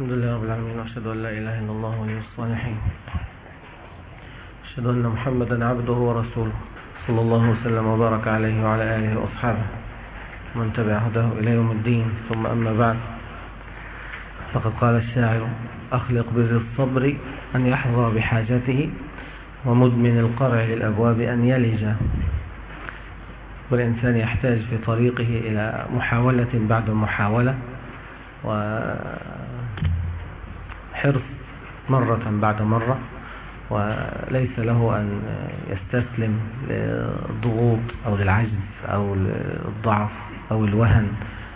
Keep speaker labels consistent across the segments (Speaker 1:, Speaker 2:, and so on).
Speaker 1: الحمد لله رب العالمين وأشهد أن لا إله إلا الله ولي الصالحين. أشهد أن محمدا عبده ورسوله صلى الله وسلم وبارك عليه وعلى آله وأصحابه من تبع هداه إلى يوم الدين. ثم أما بعد فقد قال الشاعر أخلق بذي الصبر أن يحظى بحاجته ومدمن القرع للأبواب أن يلج. والإنسان يحتاج في طريقه إلى محاولة بعد محاولة وحرص مرة بعد مرة وليس له أن يستسلم للضغوط أو للعجز أو للضعف أو الوهن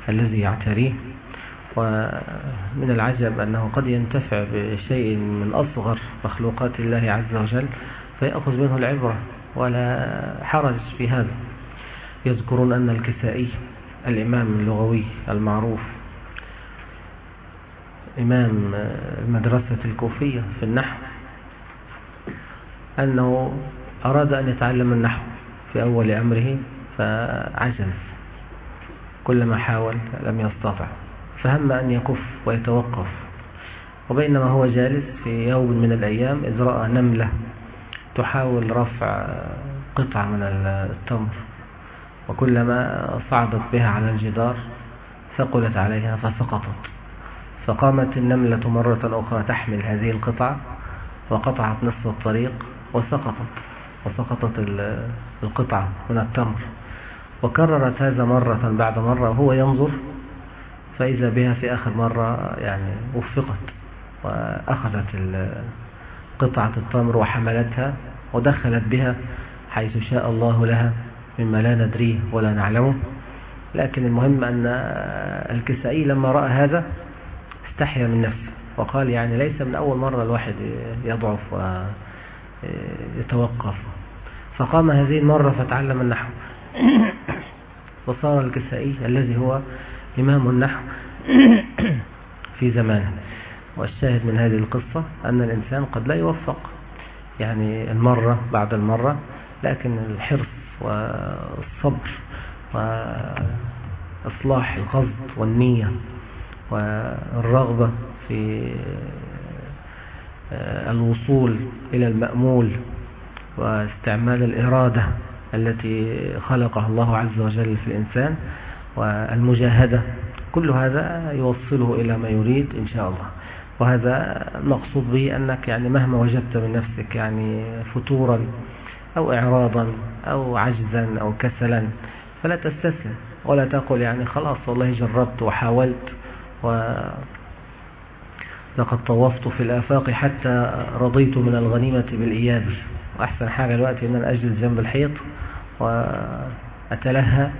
Speaker 1: الذي يعتريه. ومن العجب أنه قد ينتفع بشيء من أصغر مخلوقات الله عز وجل فيأخذ منه العبرة ولا حرج في هذا. يذكرون أن الكسائي الإمام اللغوي المعروف إمام المدرسة الكوفية في النحو أنه أراد أن يتعلم النحو في أول أمره فعجز كلما حاول لم يستطع. فهم أن يكف ويتوقف. وبينما هو جالس في يوم من الأيام إذ رأى نملة تحاول رفع قطعة من التمر وكلما صعدت بها على الجدار ثقلت عليها فسقطت. فقامت النملة مرة أخرى تحمل هذه القطعة وقطعت نصف الطريق وسقطت وسقطت القطعة من التمر. وكررت هذا مرة بعد مرة وهو ينظر فإذا بها في آخر مرة يعني وفقت وأخذت قطعة التمر وحملتها ودخلت بها حيث شاء الله لها مما لا ندريه ولا نعلمه. لكن المهم أن الكسائي لما رأى هذا استحيا من نفسه. وقال يعني ليس من أول مرة الواحد يضعف ويتوقف فقام هذه المرة فتعلم النحو. وصار الكسائي الذي هو إمام النحو في زمانه. والشاهد من هذه القصة أن الإنسان قد لا يوفق يعني المرة بعد المرة لكن الحرص والصبر وإصلاح القصد والنية والرغبة في الوصول إلى المأمول واستعمال الإرادة التي خلقها الله عز وجل في الإنسان والمجاهدة كل هذا يوصله إلى ما يريد إن شاء الله. وهذا المقصود به أنك يعني مهما وجدت من نفسك يعني فتورا أو إعراضا أو عجزا أو كسلا فلا تستسلم ولا تقول يعني خلاص والله جربت وحاولت ولقد طوفت في الآفاق حتى رضيت من الغنيمة بالإياب. وأحسن حاجة الوقت أن أجلس جنب الحيط وأتلهى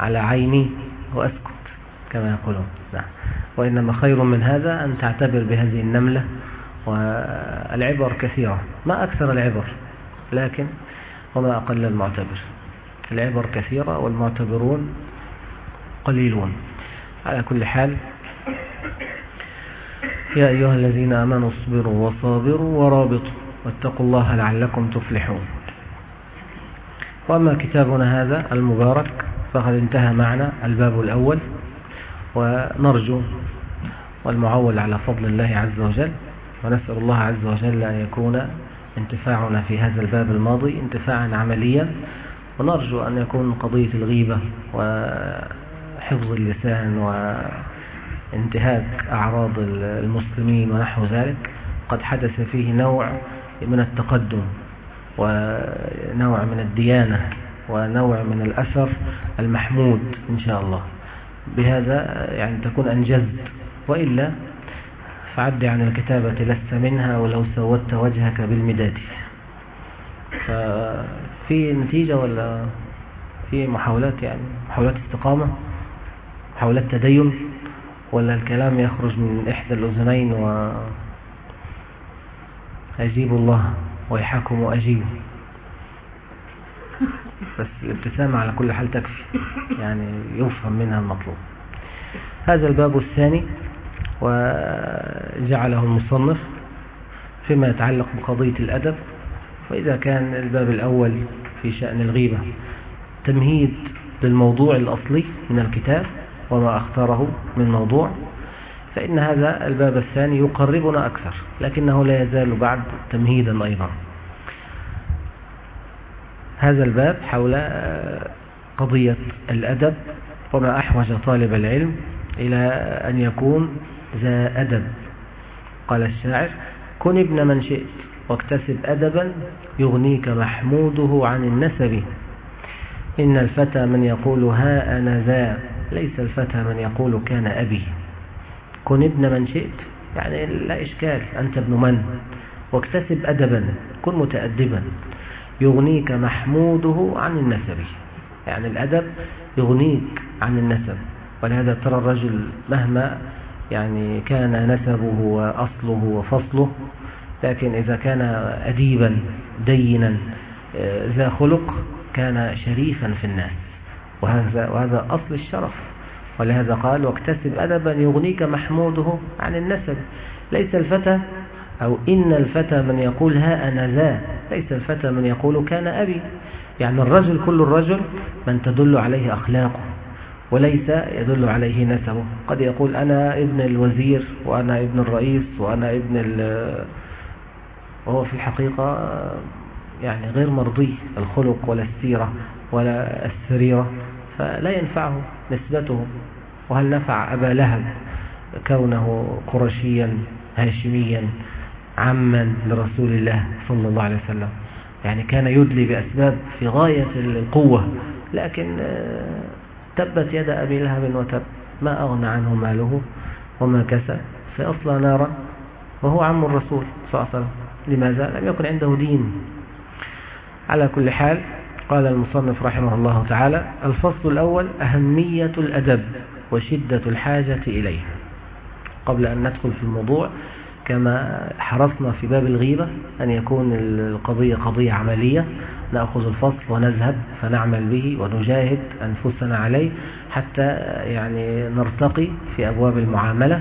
Speaker 1: على عيني وأسكت كما يقولون. نعم. وإنما خير من هذا أن تعتبر بهذه النملة والعبر كثيرة. ما أكثر العبر لكن وما أقل المعتبر. العبر كثيرة والمعتبرون قليلون. على كل حال يا أيها الذين آمنوا اصبروا وصابروا ورابطوا واتقوا الله لعلكم تفلحون. وأما كتابنا هذا المبارك فقد انتهى معنا الباب الأول ونرجو والمعول على فضل الله عز وجل ونسأل الله عز وجل أن يكون انتفاعنا في هذا الباب الماضي انتفاعا عمليا ونرجو أن يكون قضية الغيبة وحفظ اللسان وانتهاك أعراض المسلمين ونحو ذلك قد حدث فيه نوع من التقدم ونوع من الديانة ونوع من الأثر المحمود إن شاء الله. بهذا يعني تكون أنجزت. وإلا فعد عن الكتابة لست منها ولو سودت وجهك بالمداد. ففي نتيجة ولا في محاولات يعني؟ محاولات استقامة؟ محاولات تدين؟ ولا الكلام يخرج من إحدى الأذنين و أجيب الله ويحكم وأجيب. بس الابتسامة على كل حال تكفي. يعني يفهم منها المطلوب. هذا الباب الثاني وجعله المصنف فيما يتعلق بقضية الأدب. وإذا كان الباب الأول في شأن الغيبة تمهيد للموضوع الأصلي من الكتاب. وما اختاره من موضوع فإن هذا الباب الثاني يقربنا أكثر لكنه لا يزال بعد تمهيدا أيضا. هذا الباب حول قضية الأدب وما أحوج طالب العلم إلى أن يكون ذا أدب. قال الشاعر كن ابن من شئت واكتسب أدبا يغنيك محموده عن النسب. إن الفتى من يقول ها أنا ذا ليس الفتى من يقول كان أبي. كن ابن من شئت. يعني لا إشكال. أنت ابن من؟ واكتسب أدبا. كن متأدبا. يغنيك محموده عن النسب. يعني الأدب يغنيك عن النسب. ولهذا ترى الرجل مهما يعني كان نسبه وأصله وفصله لكن إذا كان أديبا دينا آه، ذا خلق كان شريفا في الناس. وهذا, وهذا أصل الشرف. ولهذا قال واكتسب أدبا يغنيك محموده عن النسب. ليس الفتى أو إن الفتى من يقول ها أنا ذا ليس الفتى من يقول كان أبي. يعني الرجل كل الرجل من تدل عليه أخلاقه وليس يدل عليه نسبه. قد يقول أنا ابن الوزير وأنا ابن الرئيس وأنا ابن وهو في الحقيقة يعني غير مرضي الخلق ولا السيرة ولا السريرة. فلا ينفعه نسبته وهل نفع أبا لهب كونه قرشيا هاشميا عما لرسول الله صلى الله عليه وسلم؟ يعني كان يدلي بأسباب في غاية القوة لكن آه، تبت يد أبي لهب وتب. ما أغنى عنه ماله وما كسب. سيصلى نارا وهو عم الرسول صلى الله عليه وسلم. لماذا؟ لم يكن عنده دين. على كل حال قال المصنف رحمه الله تعالى الفصل الأول أهمية الأدب وشدة الحاجة إليه قبل أن ندخل في الموضوع كما حرصنا في باب الغيبة أن يكون القضية قضية عملية نأخذ الفصل ونذهب فنعمل به ونجاهد أنفسنا عليه حتى يعني نرتقي في أبواب المعاملة.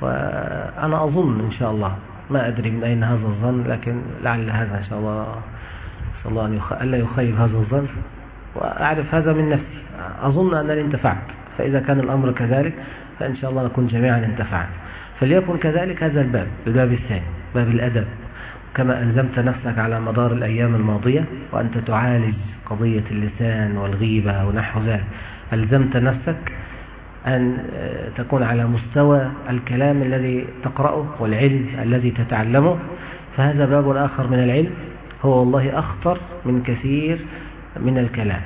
Speaker 1: وأنا أظن إن شاء الله ما أدري من أين هذا الظن لكن لعل هذا إن شاء الله الله أن ألا يخيب هذا الظن وأعرف هذا من نفسي. أظن أنني انتفعت فإذا كان الأمر كذلك فإن شاء الله نكون جميعا انتفعنا. فليكن كذلك هذا الباب الباب الثاني باب الأدب. كما ألزمت نفسك على مدار الأيام الماضية وأنت تعالج قضية اللسان والغيبة ونحو ذلك. ألزمت نفسك أن تكون على مستوى الكلام الذي تقرأه والعلم الذي تتعلمه. فهذا باب آخر من العلم. هو والله أخطر من كثير من الكلام.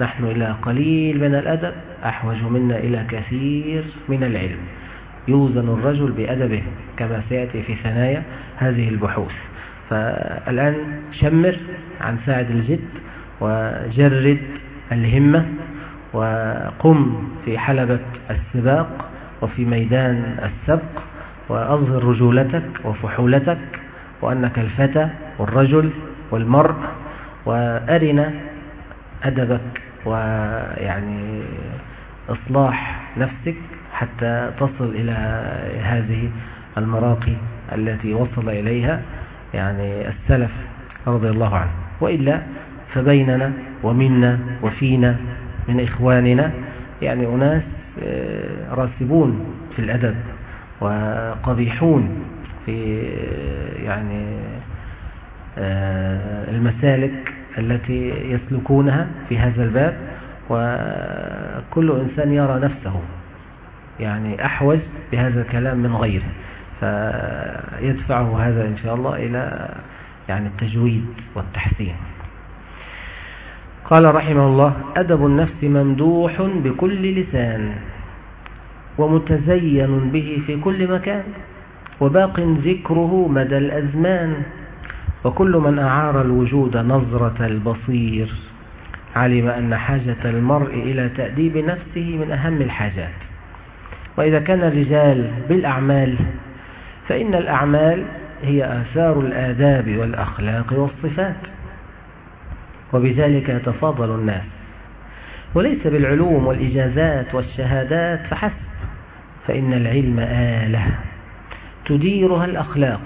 Speaker 1: نحن إلى قليل من الأدب أحوج منا إلى كثير من العلم. يوزن الرجل بأدبه كما سيأتي في ثنايا هذه البحوث. فالآن شمر عن ساعد الجد وجرد الهمة وقم في حلبة السباق وفي ميدان السبق وأظهر رجولتك وفحولتك وأنك الفتى والرجل والمرء وأرنا أدبك ويعني إصلاح نفسك حتى تصل إلى هذه المراقي التي وصل إليها يعني السلف رضي الله عنه. وإلا فبيننا ومنا وفينا من إخواننا يعني أناس آه، راسبون في الأدب وقبيحون في يعني آه، المسالك التي يسلكونها في هذا الباب وكل إنسان يرى نفسه يعني أحوج بهذا الكلام من غيره. فيدفعه هذا إن شاء الله إلى يعني التجويد والتحسين. قال رحمه الله أدب النفس ممدوح بكل لسان ومتزين به في كل مكان. وباق ذكره مدى الأزمان وكل من أعار الوجود نظرة البصير علم أن حاجة المرء إلى تأديب نفسه من أهم الحاجات. وإذا كان الرجال بالأعمال فإن الأعمال هي آثار الآداب والأخلاق والصفات وبذلك يتفاضل الناس. وليس بالعلوم والإجازات والشهادات فحسب فإن العلم آلة. تديرها الأخلاق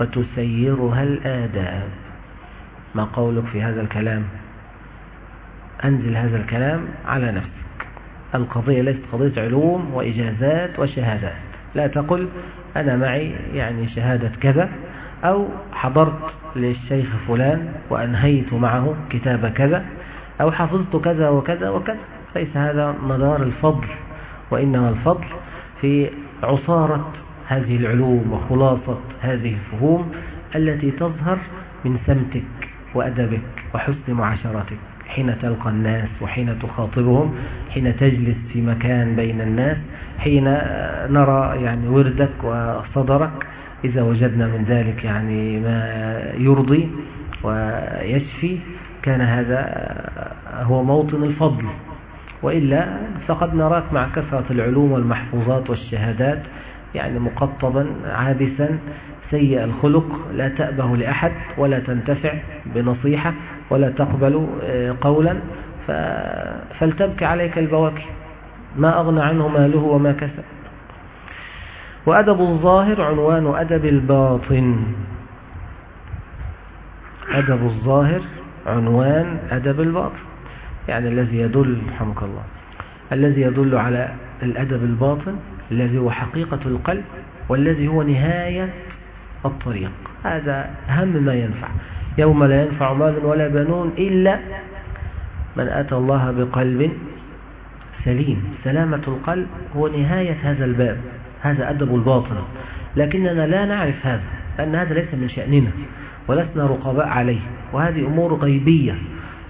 Speaker 1: وتسيرها الآداب. ما قولك في هذا الكلام؟ أنزل هذا الكلام على نفسك. القضية ليست قضية علوم وإجازات وشهادات. لا تقل أنا معي يعني شهادة كذا أو حضرت للشيخ فلان وأنهيت معه كتاب كذا أو حفظت كذا وكذا وكذا. ليس هذا مدار الفضل وإنما الفضل في عصارة هذه العلوم وخلاصة هذه الفهوم التي تظهر من سمتك وأدبك وحسن معاشرتك. حين تلقى الناس وحين تخاطبهم حين تجلس في مكان بين الناس حين نرى يعني وردك وصدرك إذا وجدنا من ذلك يعني ما يرضي ويشفي كان هذا هو موطن الفضل. وإلا فقد نراك مع كثرة العلوم والمحفوظات والشهادات يعني مقطبا عابسا سيء الخلق لا تأبه لأحد ولا تنتفع بنصيحة ولا تقبل آه، قولا فلتبكي عليك البواكي. ما أغنى عنه ماله وما كسب. وأدب الظاهر عنوان أدب الباطن. أدب الظاهر عنوان أدب الباطن. يعني الذي يدل رحمك الله الذي يدل على الأدب الباطن الذي هو حقيقة القلب والذي هو نهاية الطريق. هذا أهم ما ينفع. يوم لا ينفع مال ولا بنون إلا من أتى الله بقلب سليم. سلامة القلب هو نهاية هذا الباب هذا أدب الباطن. لكننا لا نعرف هذا لأن هذا ليس من شأننا ولسنا رقباء عليه وهذه أمور غيبية.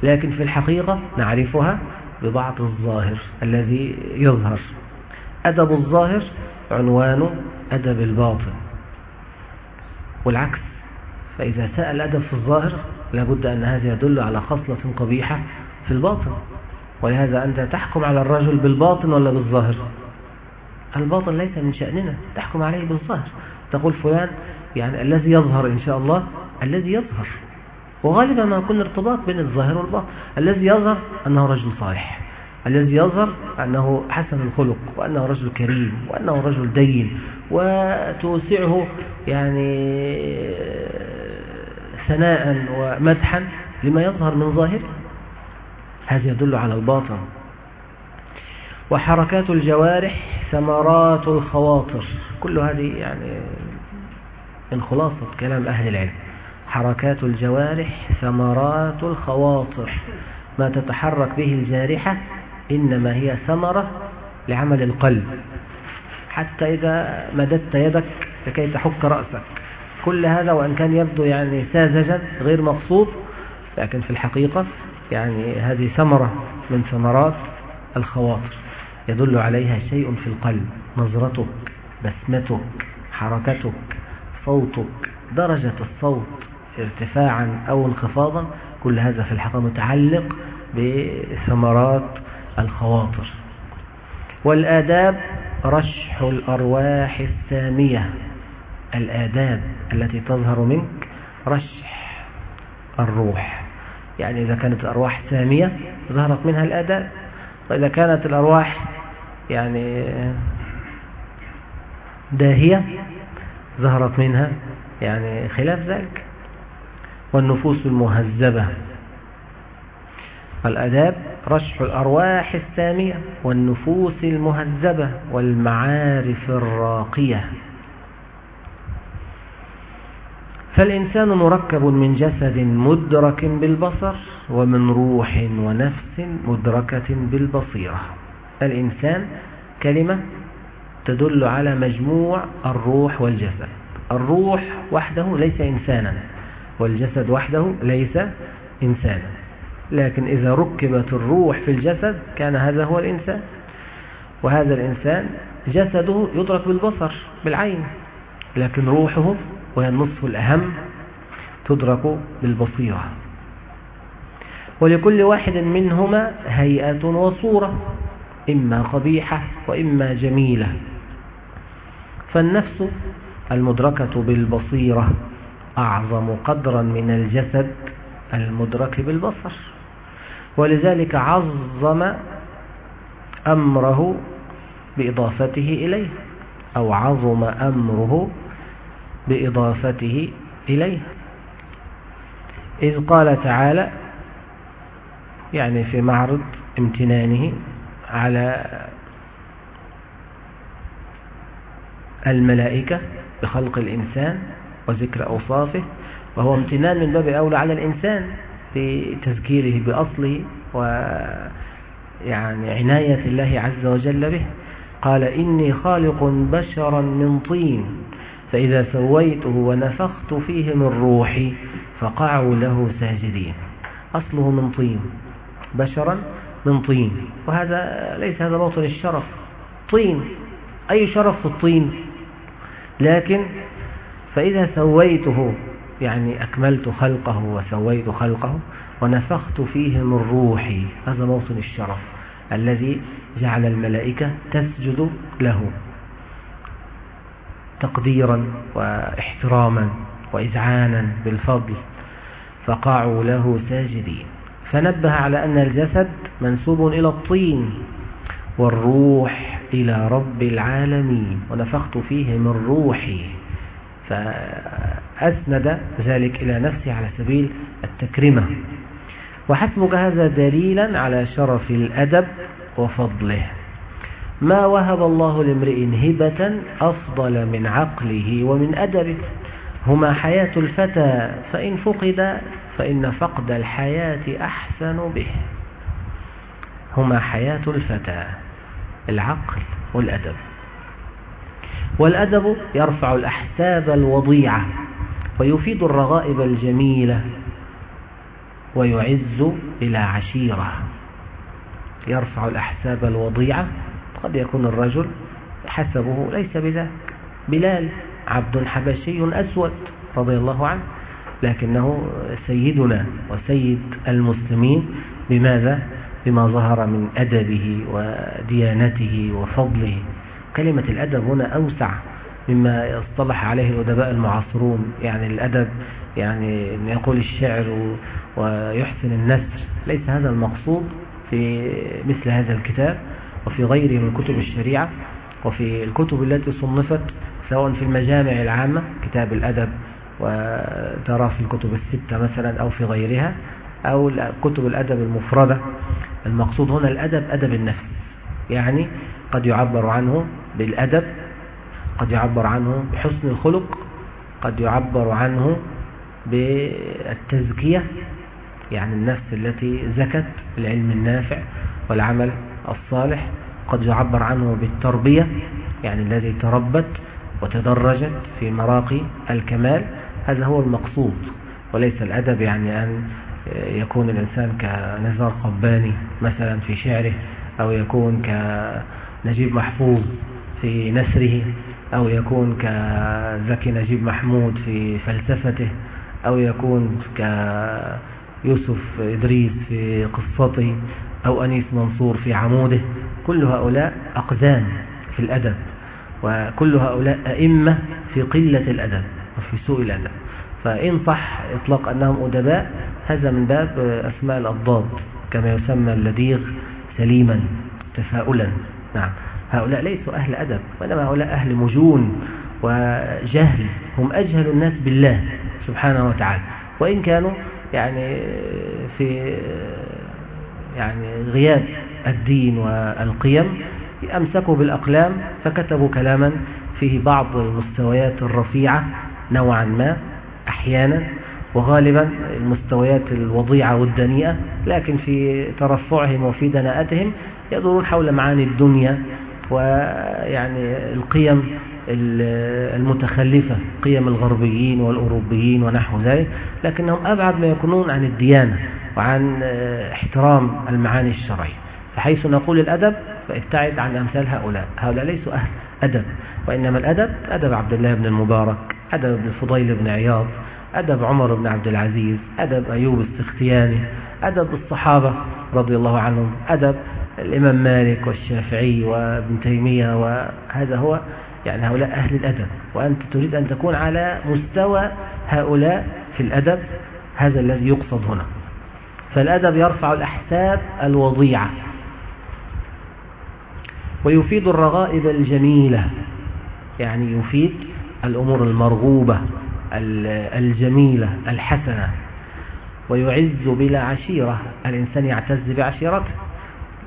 Speaker 1: لكن في الحقيقة نعرفها ببعض الظاهر الذي يظهر. أدب الظاهر عنوان أدب الباطن. والعكس فإذا ساء الأدب في الظاهر لابد أن هذا يدل على خصلة قبيحة في الباطن. ولهذا أنت تحكم على الرجل بالباطن ولا بالظاهر؟ الباطن ليس من شأننا تحكم عليه بالظاهر. تقول فلان يعني الذي يظهر إن شاء الله الذي يظهر. وغالبا ما يكون ارتباط بين الظاهر والباطن. الذي يظهر أنه رجل صالح. الذي يظهر أنه حسن الخلق وأنه رجل كريم وأنه رجل دين وتوسعه يعني ثناء ومدحا لما يظهر من ظاهره هذا يدل على الباطن. وحركات الجوارح ثمرات الخواطر كل هذه يعني من خلاصة كلام أهل العلم. حركات الجوارح ثمرات الخواطر. ما تتحرك به الجارحة إنما هي ثمرة لعمل القلب. حتى إذا مددت يدك لكي تحك رأسك. كل هذا وأن كان يبدو يعني ساذجا غير مقصود لكن في الحقيقة يعني هذه ثمرة من ثمرات الخواطر. يدل عليها شيء في القلب نظرتك بسمتك حركتك صوتك درجة الصوت ارتفاعا أو انخفاضا. كل هذا في الحقيقة متعلق بثمرات الخواطر. والآداب رشح الأرواح السامية الآداب التي تظهر منك رشح الروح. يعني إذا كانت الأرواح سامية ظهرت منها الآداب وإذا كانت الأرواح يعني داهية ظهرت منها يعني خلاف ذلك. والنفوس المهذبة. الأداب رشح الأرواح السامية والنفوس المهذبة والمعارف الراقية. فالإنسان مركب من جسد مدرك بالبصر ومن روح ونفس مدركة بالبصيرة. الإنسان كلمة تدل على مجموع الروح والجسد. الروح وحده ليس إنسانا والجسد وحده ليس إنسانا. لكن إذا ركبت الروح في الجسد كان هذا هو الإنسان. وهذا الإنسان جسده يدرك بالبصر بالعين. لكن روحه وهي النصف الأهم تدرك بالبصيرة. ولكل واحد منهما هيئة وصورة إما قبيحة وإما جميلة. فالنفس المدركة بالبصيرة أعظم قدرا من الجسد المدرك بالبصر. ولذلك عظم أمره بإضافته إليه أو عظم أمره بإضافته إليه. إذ قال تعالى يعني في معرض امتنانه على الملائكة بخلق الإنسان وذكر أوصافه وهو امتنان من باب أولى على الإنسان. بتذكيره بأصله ويعني عناية الله عز وجل به. قال إني خالق بشرا من طين فإذا سويته ونفخت فيه من روحي فقعوا له ساجدين. أصله من طين بشرا من طين. وهذا ليس هذا موطن الشرف طين أي شرف في الطين؟ لكن فإذا سويته يعني أكملت خلقه وسويت خلقه ونفخت فيه من روحي. هذا موطن الشرف الذي جعل الملائكة تسجد له تقديرا واحتراما وإذعانا بالفضل فقعوا له ساجدين. فنبه على أن الجسد منسوب إلى الطين والروح إلى رب العالمين ونفخت فيه من روحي. فأسند ذلك إلى نفسه على سبيل التكرمة وحسبك هذا دليلا على شرف الأدب وفضله. ما وهب الله لامرئ هبة أفضل من عقله ومن أدبه. هما حياة الفتى فإن فقد فإن فقد الحياة أحسن به. هما حياة الفتى العقل والأدب. والأدب يرفع الأحساب الوضيعة. ويفيد الرغائب الجميلة ويعز إلى عشيرة. يرفع الأحساب الوضيعة. قد يكون الرجل حسبه ليس بذاك بلال عبد حبشي أسود رضي الله عنه لكنه سيدنا وسيد المسلمين. بماذا؟ بما ظهر من أدبه وديانته وفضله. كلمة الأدب هنا أوسع. مما يصطلح عليه الأدباء المعاصرون يعني الأدب يعني أن يقول الشعر ويحسن النسر ليس هذا المقصود في مثل هذا الكتاب وفي غيره من كتب الشريعة وفي الكتب التي صنفت سواء في المجامع العامة كتاب الأدب وترى في الكتب الستة مثلا أو في غيرها أو كتب الأدب المفردة. المقصود هنا الأدب أدب النفس. يعني قد يعبر عنه بالأدب قد يعبر عنه بحسن الخلق قد يعبر عنه بالتزكية يعني النفس التي زكت العلم النافع والعمل الصالح قد يعبر عنه بالتربية يعني الذي تربت وتدرجت في مراقي الكمال هذا هو المقصود وليس الأدب يعني أن يكون الإنسان كنزار قباني مثلا في شعره أو يكون كنجيب محفوظ في نسره أو يكون كزكي نجيب محمود في فلسفته أو يكون كيوسف إدريس في قصته أو أنيس منصور في عموده كل هؤلاء أقزام في الأدب وكل هؤلاء أئمة في قلة الأدب وفي سوء الأدب. فإن صح إطلاق أنهم أدباء هذا من باب أسماء الأضداد كما يسمى اللديغ سليما تفاؤلا نعم. هؤلاء ليسوا أهل أدب وإنما هؤلاء أهل مجون وجهل هم أجهل الناس بالله سبحانه وتعالى. وإن كانوا يعني في يعني غياب الدين والقيم أمسكوا بالأقلام فكتبوا كلاما فيه بعض المستويات الرفيعة نوعا ما أحيانا وغالبا المستويات الوضيعة والدنيئة لكن في ترفعهم وفي دناءتهم يدورون حول معاني الدنيا ويعني القيم المتخلفة قيم الغربيين والأوروبيين ونحو ذلك لكنهم أبعد ما يكونون عن الديانة وعن احترام المعاني الشرعية. فحيث نقول الأدب فابتعد عن أمثال هؤلاء. هؤلاء ليسوا أهل أدب وإنما الأدب أدب عبد الله بن المبارك أدب ابن الفضيل بن عياض أدب عمر بن عبد العزيز أدب أيوب السختياني أدب الصحابة رضي الله عنهم أدب الإمام مالك والشافعي وابن تيمية وهذا هو يعني هؤلاء أهل الأدب وأنت تريد أن تكون على مستوى هؤلاء في الأدب هذا الذي يقصد هنا. فالأدب يرفع الأحساب الوضيعة. ويفيد الرغائب الجميلة يعني يفيد الأمور المرغوبة الجميلة الحسنة. ويعز بلا عشيرة الإنسان يعتز بعشيرته.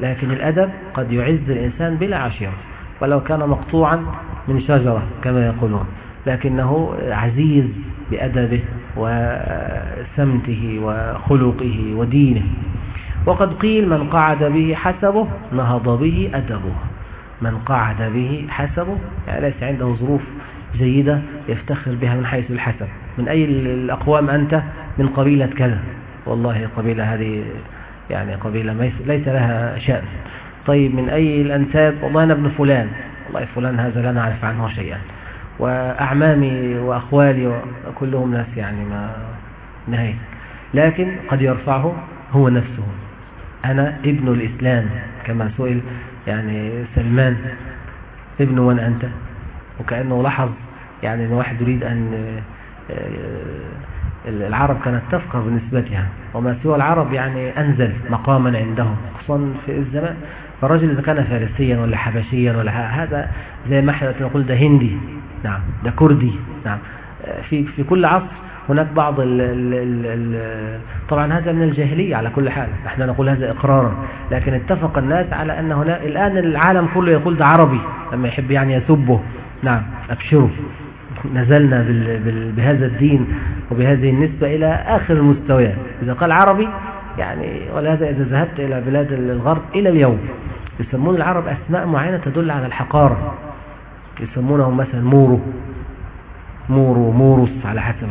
Speaker 1: لكن الأدب قد يعز الإنسان بلا عشيرة ولو كان مقطوعا من شجرة كما يقولون لكنه عزيز بأدبه وسمته وخلقه ودينه. وقد قيل من قعد به حسبه نهض به أدبه. من قعد به حسبه يعني ليس عنده ظروف جيدة يفتخر بها من حيث الحسب. من أي الأقوام أنت؟ من قبيلة كذا. والله القبيلة هذه يعني قبيلة ليس لها شأن. طيب من أي الأنساب؟ والله أنا ابن فلان. والله فلان هذا لا نعرف عنه شيئا. وأعمامي وأخوالي كلهم ناس يعني ما نهاية لكن قد يرفعه هو نفسه. أنا ابن الإسلام كما سئل يعني سلمان. ابن من أنت؟ وكأنه لاحظ يعني أن واحد يريد أن آه، العرب كانت تفقه بنسبتها وما سوى العرب يعني أنزل مقاما عندهم خصوصا في الزمان. فالرجل إذا كان فارسيا ولا حبشيا ولا هذا زي ما إحنا نقول ده هندي نعم ده كردي نعم. في في كل عصر هناك بعض ال ال ال ال طبعا هذا من الجاهلية على كل حال إحنا نقول هذا اقرارا. لكن اتفق الناس على أن هناك الآن العالم كله يقول ده عربي لما يحب يعني يسبه نعم ابشروا نزلنا بال بال بهذا الدين وبهذه النسبة إلى آخر المستويات. إذا قال عربي يعني ولهذا إذا ذهبت إلى بلاد الغرب إلى اليوم يسمون العرب أسماء معينة تدل على الحقارة. يسمونهم مثلا moro moro moros على حسب.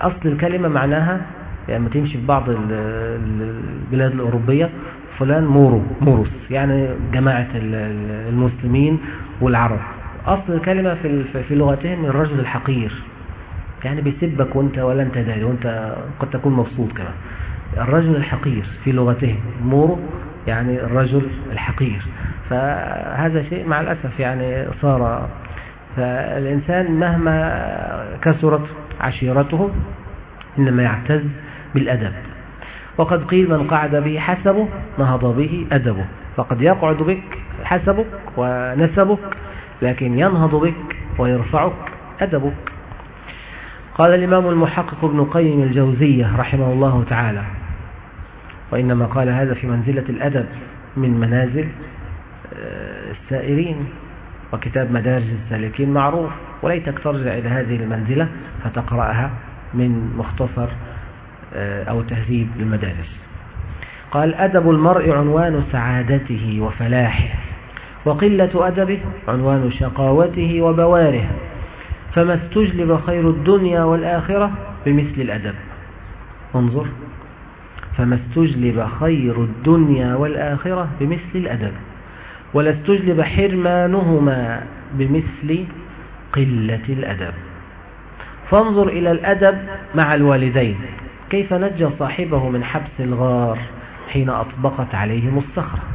Speaker 1: أصل الكلمة معناها يعني تمشي في بعض البلاد الأوروبية فلان moro moros يعني جماعة المسلمين والعرب. أصل الكلمة في في لغتهم الرجل الحقير. يعني بيسبك وأنت ولا أنت داري وأنت قد تكون مبسوط كمان. الرجل الحقير في لغتهم مورو يعني الرجل الحقير. فهذا شيء مع الأسف يعني صار. فالإنسان مهما كثرت عشيرته إنما يعتز بالأدب. وقد قيل من قعد به حسبه نهض به أدبه. فقد يقعد بك حسبك ونسبك لكن ينهض بك ويرفعك أدبك. قال الإمام المحقق ابن قيم الجوزية رحمه الله تعالى وإنما قال هذا في منزلة الأدب من منازل آه، السائرين وكتاب مدارج السالكين معروف وليتك ترجع إلى هذه المنزلة فتقرأها من مختصر آه، أو تهذيب المدارج قال أدب المرء عنوان سعادته وفلاحه. وقلة أدبه عنوان شقاوته وبواره فما استجلب خير الدنيا والآخرة بمثل الأدب. انظر. فما استجلب خير الدنيا والآخرة بمثل الأدب. ولا استجلب حرمانهما بمثل قلة الأدب. فانظر إلى الأدب مع الوالدين. كيف نجى صاحبه من حبس الغار حين أطبقت عليهم الصخرة.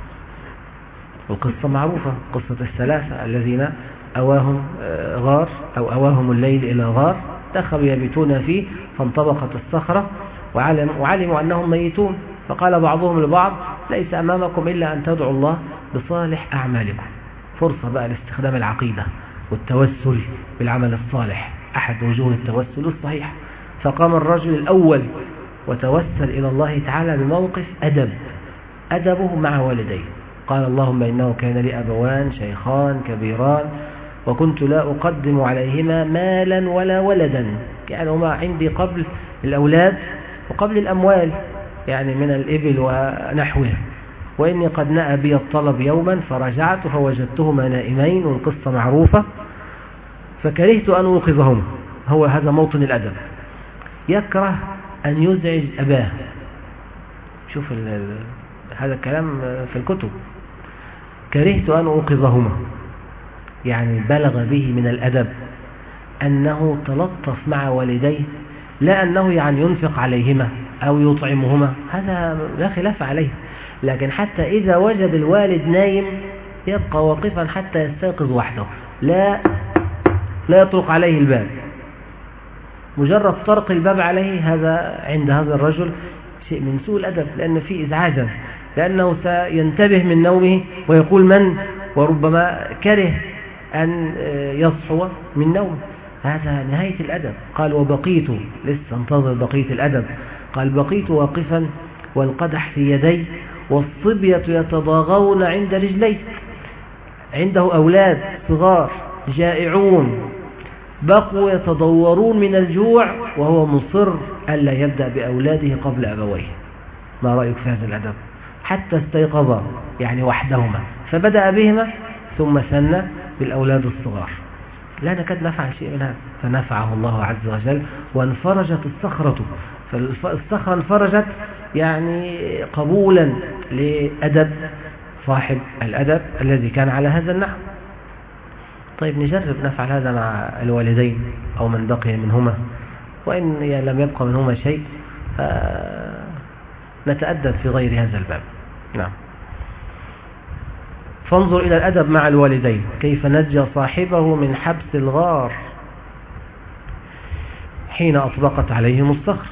Speaker 1: القصة معروفة قصة الثلاثة الذين أواهم آه، غار أو أواهم الليل إلى غار دخلوا يبيتون فيه فانطبقت الصخرة وعلم وعلموا أنهم ميتون. فقال بعضهم لبعض ليس أمامكم إلا أن تدعوا الله بصالح أعمالكم. فرصة بقى لاستخدام العقيدة والتوسل بالعمل الصالح. أحد وجوه التوسل الصحيح. فقام الرجل الأول وتوسل إلى الله تعالى بموقف أدب. أدبه مع والديه. قال اللهم إنه كان لي أبوان شيخان كبيران وكنت لا أقدم عليهما مالا ولا ولدا. يعني هما عندي قبل الأولاد وقبل الأموال يعني من الإبل ونحوها وإني قد نأى بي الطلب يوما فرجعت فوجدتهما نائمين والقصة معروفة فكرهت أن أوقظهما هو هذا موطن الأدب. يكره أن يزعج أباه. شوف هذا الكلام في الكتب. كرهت أن أوقظهما يعني بلغ به من الأدب أنه تلطف مع والديه لا أنه يعني ينفق عليهما أو يطعمهما هذا لا خلاف عليه. لكن حتى إذا وجد الوالد نايم يبقى واقفا حتى يستيقظ وحده. لا لا يطرق عليه الباب. مجرد طرق الباب عليه هذا عند هذا الرجل شيء من سوء الأدب لأن فيه إزعاجا. لأنه سينتبه من نومه ويقول من؟ وربما كره أن يصحو من نومه. هذا نهاية الأدب. قال وبقيت لسه انتظر بقية الأدب. قال بقيت واقفا والقدح في يدي والصبية يتضاغون عند رجلي. عنده أولاد صغار جائعون. بقوا يتضورون من الجوع وهو مصر ألا يبدأ بأولاده قبل أبويه. ما رأيك في هذا الأدب؟ حتى استيقظا يعني وحدهما. فبدأ بهما ثم سن بالأولاد الصغار. لا نكاد نفعل شيء من هذا فنفعه الله عز وجل وانفرجت الصخرة. فالصخرة انفرجت يعني قبولا لأدب صاحب الأدب الذي كان على هذا النحو. طيب نجرب نفعل هذا مع الوالدين أو من بقي منهما. وإن لم يبقى منهما شيء نتأدب في غير هذا الباب. نعم. فانظر إلى الأدب مع الوالدين كيف نجى صاحبه من حبس الغار حين أطبقت عليهم الصخر.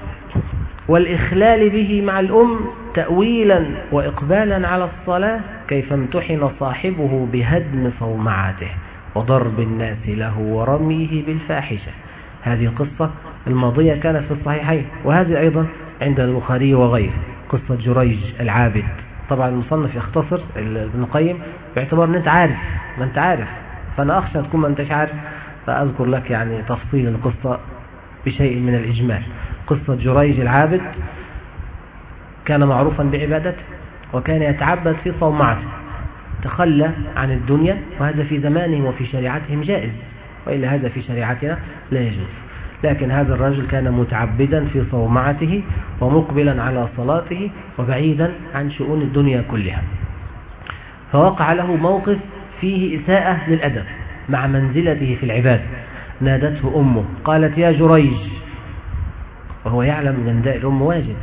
Speaker 1: والإخلال به مع الأم تأويلا وإقبالا على الصلاة كيف امتحن صاحبه بهدم صومعته وضرب الناس له ورميه بالفاحشة. هذه قصة الماضية كانت في الصحيحين وهذه أيضا عند البخاري وغيره قصة جريج العابد. طبعا المصنف يختصر ابن القيم باعتبار إن أنت عارف ما أنت عارف. فأنا أخشى تكون ما أنتش عارف فأذكر لك يعني تفصيل القصة بشيء من الإجمال. قصة جريج العابد كان معروفا بعبادته وكان يتعبد في صومعته. تخلى عن الدنيا وهذا في زمانهم وفي شريعتهم جائز وإلا هذا في شريعتنا لا يجوز. لكن هذا الرجل كان متعبدا في صومعته ومقبلا على صلاته وبعيدا عن شؤون الدنيا كلها. فوقع له موقف فيه إساءة للأدب مع منزلته في العباد. نادته أمه قالت يا جريج. وهو يعلم من نداء الأم واجب.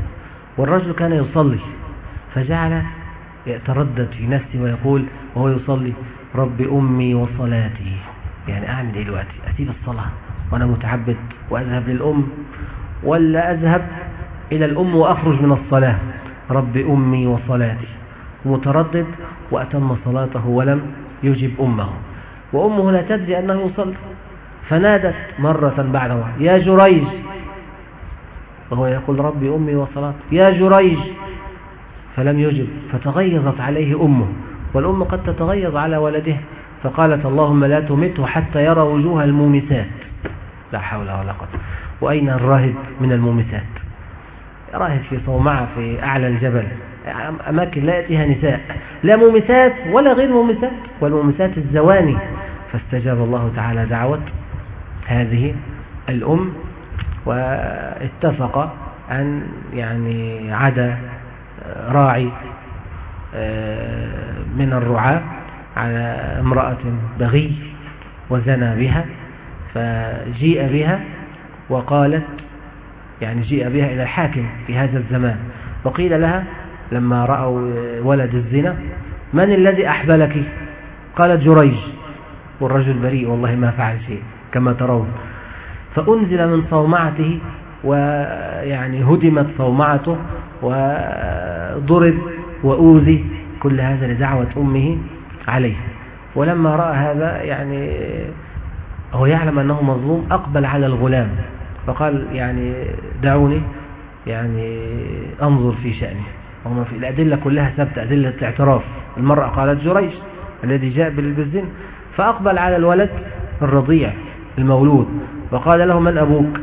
Speaker 1: والرجل كان يصلي فجعل يتردد في نفسه ويقول وهو يصلي رب أمي وصلاتي. يعني أعمل إيه دلوقتي؟ أسيب الصلاة. وأنا متعبد وأذهب للأم ولا أذهب إلى الأم وأخرج من الصلاة. رب أمي وصلاتي. متردد وأتم صلاته ولم يجب أمه. وأمه لا تدري أنه يصلي فنادت مرة بعد مرة يا جريج. وهو يقول ربي أمي وصلاتي. يا جريج. فلم يجب فتغيظت عليه أمه. والأم قد تتغيظ على ولدها فقالت اللهم لا تمته حتى يرى وجوه المومسات. لا حول ولا قوة. وأين الراهب من المومسات؟ راهب في صومعة في أعلى الجبل أماكن لا يأتيها نساء. لا مومسات ولا غير مومسات والمومسات الزواني. فاستجاب الله تعالى دعوة هذه الأم واتفق أن يعني عدا راعي آه، من الرعاة على امرأة بغي وزنى بها. فجيء بها وقالت يعني جيء بها إلى الحاكم في هذا الزمان. وقيل لها لما رأوا ولد الزنا من الذي أحبلك؟ قالت جريج. والرجل بريء والله ما فعل شيء كما ترون. فأنزل من صومعته ويعني هدمت صومعته وضرب وأوذي كل هذا لدعوة أمه عليه. ولما رأى هذا يعني هو يعلم أنه مظلوم أقبل على الغلام. فقال يعني دعوني يعني أنظر في شأنه في الأدلة كلها ثبت أدلة اعتراف المرأة قالت جريش الذي جاء بالزن فأقبل على الولد الرضيع المولود وقال له من أبوك؟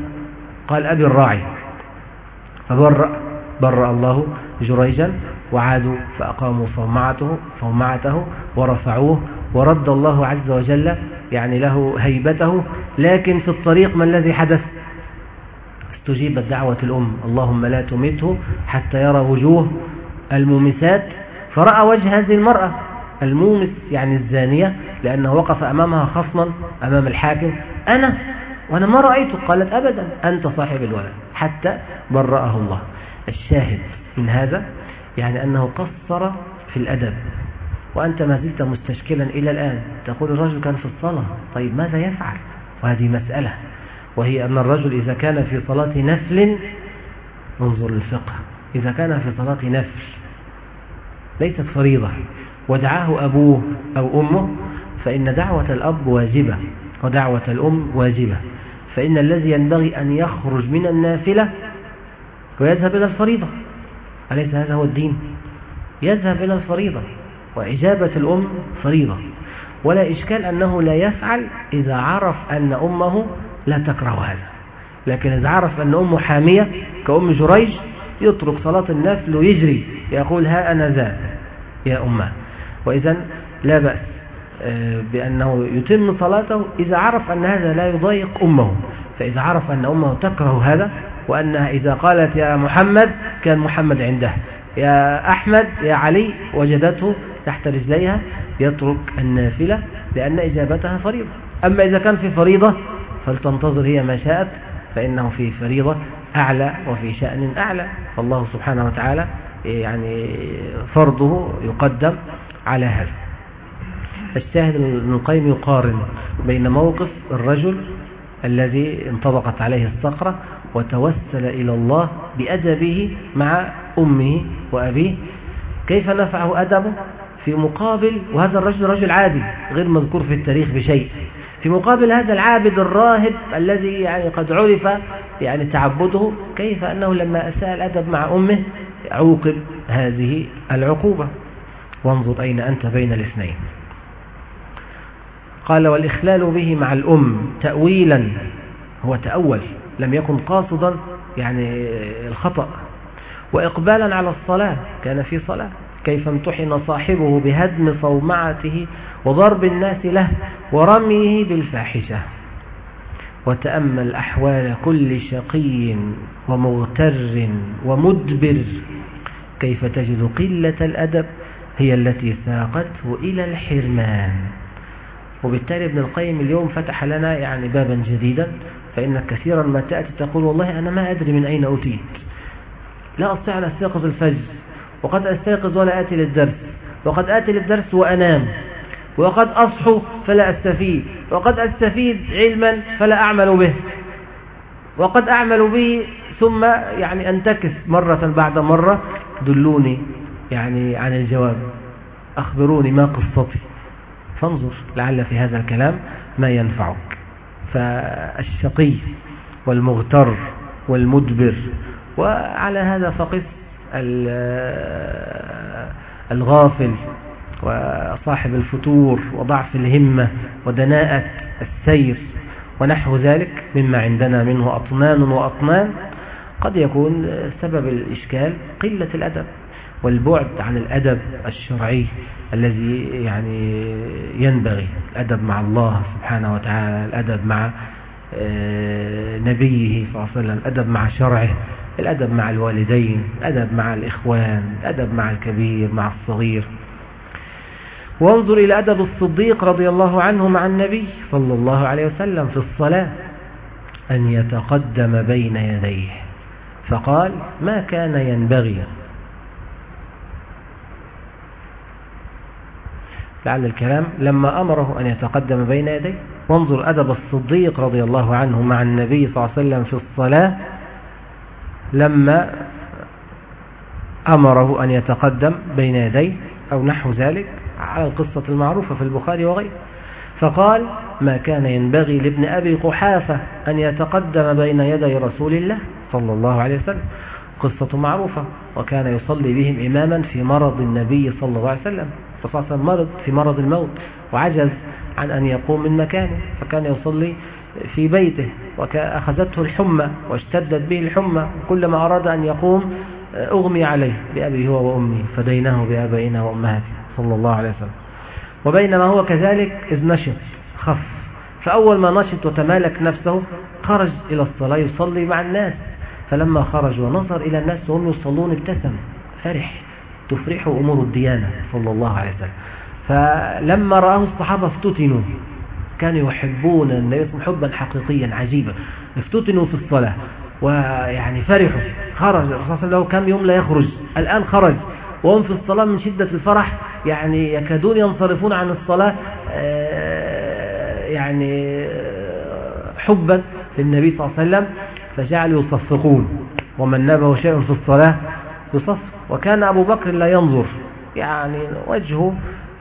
Speaker 1: قال أبي الراعي. فبرأ برأ الله جريجا وعادوا فأقاموا صومعته, صومعته ورفعوه ورد الله عز وجل يعني له هيبته لكن في الطريق ما الذي حدث؟ استجيبت دعوة الأم اللهم لا تمته حتى يرى وجوه المومسات فرأى وجه هذه المرأة المومس يعني الزانية لأنه وقف أمامها خصما أمام الحاكم. أنا وأنا ما رأيته قالت أبدا أنت صاحب الولد حتى برأه الله. الشاهد من هذا يعني أنه قصر في الأدب. وأنت ما زلت مستشكلا إلى الآن. تقول الرجل كان في الصلاة. طيب ماذا يفعل؟ وهذه مسألة. وهي أن الرجل إذا كان في صلاة نفل انظر الفقه إذا كان في صلاة نفل ليست فريضة. ودعاه أبوه أو أمه فإن دعوة الأب واجبة. ودعوة الأم واجبة. فإن الذي ينبغي أن يخرج من النافلة ويذهب إلى الفريضة. أليس هذا هو الدين؟ يذهب إلى الفريضة. وإجابة الأم فريضة. ولا إشكال أنه لا يفعل إذا عرف أن أمه لا تكره هذا. لكن إذا عرف أن أمه حامية كأم جريج يترك صلاة النفل ويجري يقول ها أنا ذا يا أمة. وإذا لا بأس آه، بأنه يتم صلاته إذا عرف أن هذا لا يضايق أمه. فإذا عرف أن أمه تكره هذا وأنها إذا قالت يا محمد كان محمد عنده. يا أحمد يا علي وجدته تحت رجليها يترك النافلة لأن إجابتها فريضة. أما إذا كان في فريضة فلتنتظر هي ما شاءت فإنه في فريضة أعلى وفي شأن أعلى. فالله سبحانه وتعالى يعني فرضه يقدم على هذا. الشاهد ابن القيم يقارن بين موقف الرجل الذي انطبقت عليه الصخرة وتوسل إلى الله بأدبه مع أمه وأبيه. كيف نفعه أدبه؟ في مقابل وهذا الرجل رجل عادي غير مذكور في التاريخ بشيء. في مقابل هذا العابد الراهب الذي يعني قد عرف يعني تعبده كيف أنه لما أساء الأدب مع أمه عوقب هذه العقوبة. وانظر أين أنت بين الاثنين. قال والإخلال به مع الأم تأويلا هو تأول. لم يكن قاصدا يعني الخطأ. وإقبالا على الصلاة كان في صلاة. كيف امتحن صاحبه بهدم صومعته وضرب الناس له ورميه بالفاحشة. وتأمل أحوال كل شقي ومغتر ومدبر. كيف تجد قلة الأدب هي التي ساقته إلى الحرمان. وبالتالي ابن القيم اليوم فتح لنا يعني بابا جديدا فإنك كثيرا ما تأتي تقول والله أنا ما أدري من أين أتيت لا أستطيع أن أستيقظ الفجر وقد أستيقظ ولا آتي للدرس وقد آتي للدرس وأنام وقد أصحو فلا أستفيد وقد أستفيد علما فلا أعمل به وقد أعمل به ثم يعني أنتكس مرة بعد مرة دلوني يعني عن الجواب أخبروني ما قصتي. فانظر لعل في هذا الكلام ما ينفعك. فالشقي والمغتر والمدبر. وعلى هذا فقس الغافل وصاحب الفتور وضعف الهمة ودناءة السير ونحو ذلك مما عندنا منه أطنان وأطنان قد يكون سبب الإشكال قلة الأدب. والبعد عن الأدب الشرعي الذي يعني ينبغي الأدب مع الله سبحانه وتعالى الأدب مع آه، نبيه صلى الله عليه وسلم الأدب مع شرعه الأدب مع الوالدين الأدب مع الإخوان الأدب مع الكبير مع الصغير. وانظر إلى أدب الصديق رضي الله عنه مع النبي صلى الله عليه وسلم في الصلاة أن يتقدم بين يديه. فقال ما كان ينبغي لعل الكلام لما أمره أن يتقدم بين يديه. وانظر أدب الصديق رضي الله عنه مع النبي صلى الله عليه وسلم في الصلاة لما أمره أن يتقدم بين يديه أو نحو ذلك على القصة المعروفة في البخاري وغيره. فقال ما كان ينبغي لابن أبي قحافة أن يتقدم بين يدي رسول الله صلى الله عليه وسلم. قصة معروفة. وكان يصلي بهم إماما في مرض النبي صلى الله عليه وسلم. فصاصا مرض في مرض الموت وعجز عن أن يقوم من مكانه فكان يصلي في بيته وأخذته الحمى واشتدت به الحمى كلما أراد أن يقوم أغمي عليه بأبي هو وأمي فديناه بأبينا وأمهاته صلى الله عليه وسلم. وبينما هو كذلك إذ نشط خف فأول ما نشط وتمالك نفسه خرج إلى الصلاة يصلي مع الناس فلما خرج ونظر إلى الناس وهم يصلون ابتسم فرح. تفرح أمور الديانة صلى الله عليه وسلم. فلما رآه الصحابة افتتنوا كانوا يحبون النبي حبا حقيقيا عجيبا. افتتنوا في الصلاة ويعني فرحوا. خرج الرسول صلى الله عليه وسلم كم يوم لا يخرج. الآن خرج. وهم في الصلاة من شدة الفرح يعني يكادون ينصرفون عن الصلاة آه، يعني حبا للنبي صلى الله عليه وسلم فجعلوا يصفقون. ومن نبه شيء في الصلاة يصفق وكان أبو بكر لا ينظر يعني وجهه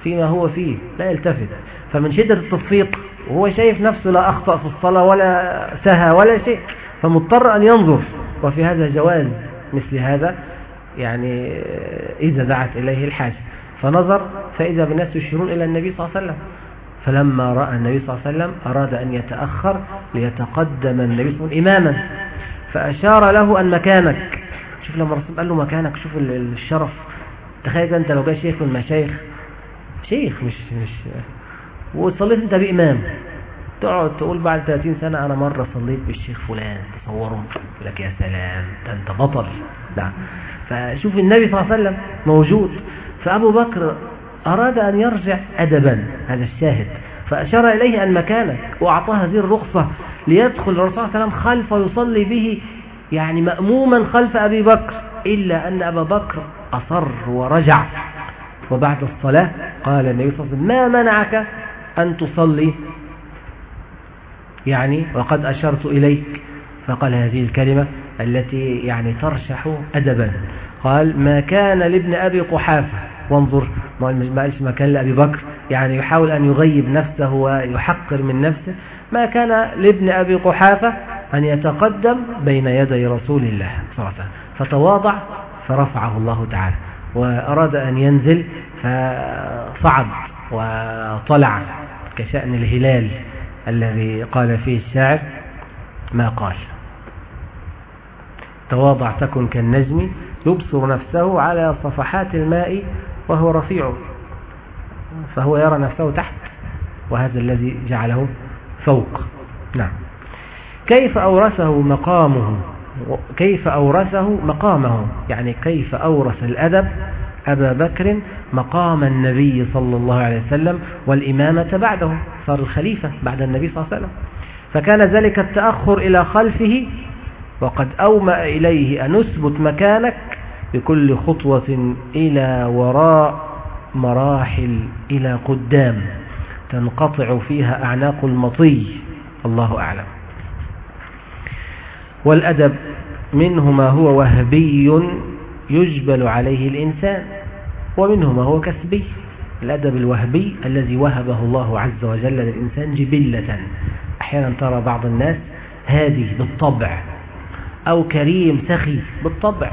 Speaker 1: فيما هو فيه لا يلتفت. فمن شدة التصفيق وهو شايف نفسه لا أخطأ في الصلاة ولا سهى ولا شيء فمضطر أن ينظر. وفي هذا جواز مثل هذا يعني إذا دعت إليه الحاجة فنظر فإذا بالناس يشيرون إلى النبي صلى الله عليه وسلم. فلما رأى النبي صلى الله عليه وسلم أراد أن يتأخر ليتقدم النبي صلى الله عليه وسلم إماما. فأشار له أن مكانك. شوف لما الرسول قال له مكانك شوف الشرف. تخيل أنت لو جاء شيخ من المشايخ. شيخ مش مش وصليت أنت بإمام تقعد تقول بعد 30 سنة أنا مرة صليت بالشيخ فلان تصوروا لك يا سلام ده أنت بطل. نعم فشوف النبي صلى الله عليه وسلم موجود. فأبو بكر أراد أن يرجع أدبا هذا الشاهد. فأشار إليه أن مكانك وأعطاه هذه الرخصة ليدخل الرسول صلى الله عليه وسلم خلفه يصلي به يعني مأموما خلف أبي بكر إلا أن أبا بكر أصر ورجع. وبعد الصلاة قال النبي صلى الله عليه وسلم ما منعك أن تصلي؟ يعني وقد أشرت إليك. فقال هذه الكلمة التي يعني ترشح أدبا. قال ما كان لابن أبي قحافة. وانظر ما قالش ما كان لأبي بكر. يعني يحاول أن يغيب نفسه ويحقر من نفسه. ما كان لابن أبي قحافة أن يتقدم بين يدي رسول الله صلى الله عليه وسلم. فتواضع فرفعه الله تعالى. وأراد أن ينزل فصعد وطلع كشأن الهلال الذي قال فيه الشاعر ما قال. تواضع تكن كالنجم يبصر نفسه على صفحات الماء وهو رفيع فهو يرى نفسه تحت وهذا الذي جعله فوق. نعم. كيف أورثه مقامه كيف أورثه مقامه يعني كيف أورث الأدب أبا بكر مقام النبي صلى الله عليه وسلم والإمامة بعده؟ صار الخليفة بعد النبي صلى الله عليه وسلم. فكان ذلك التأخر إلى خلفه وقد أومأ إليه أن أثبت مكانك بكل خطوة إلى وراء مراحل إلى قدام تنقطع فيها أعناق المطي الله أعلم. والأدب منه ما هو وهبي يجبل عليه الإنسان ومنه ما هو كسبي. الأدب الوهبي الذي وهبه الله عز وجل للإنسان جبلة. أحيانا ترى بعض الناس هادي بالطبع أو كريم سخي بالطبع